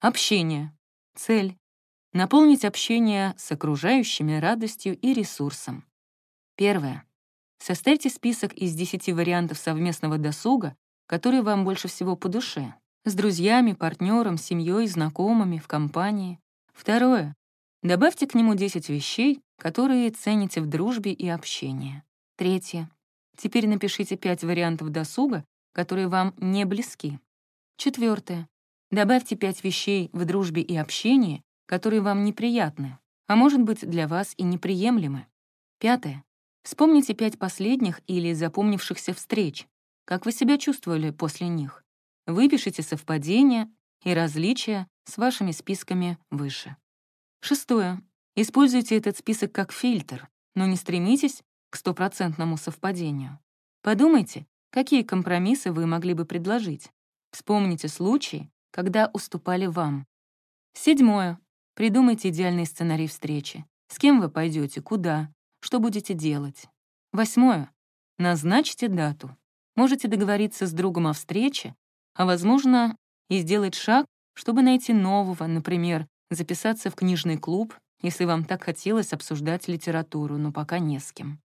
Общение. Цель. Наполнить общение с окружающими радостью и ресурсом. Первое. Составьте список из 10 вариантов совместного досуга, которые вам больше всего по душе. С друзьями, партнером, семьей, знакомыми, в компании. Второе. Добавьте к нему 10 вещей, которые цените в дружбе и общении. Третье. Теперь напишите 5 вариантов досуга, которые вам не близки. Четвертое. Добавьте 5 вещей в дружбе и общении, которые вам неприятны, а может быть для вас и неприемлемы. Пятое. Вспомните пять последних или запомнившихся встреч. Как вы себя чувствовали после них? Выпишите совпадения и различия с вашими списками выше. Шестое. Используйте этот список как фильтр, но не стремитесь к стопроцентному совпадению. Подумайте, какие компромиссы вы могли бы предложить. Вспомните случаи, когда уступали вам. Седьмое. Придумайте идеальный сценарий встречи. С кем вы пойдете, куда, что будете делать. Восьмое. Назначьте дату. Можете договориться с другом о встрече, а, возможно, и сделать шаг, чтобы найти нового, например, записаться в книжный клуб, если вам так хотелось обсуждать литературу, но пока не с кем.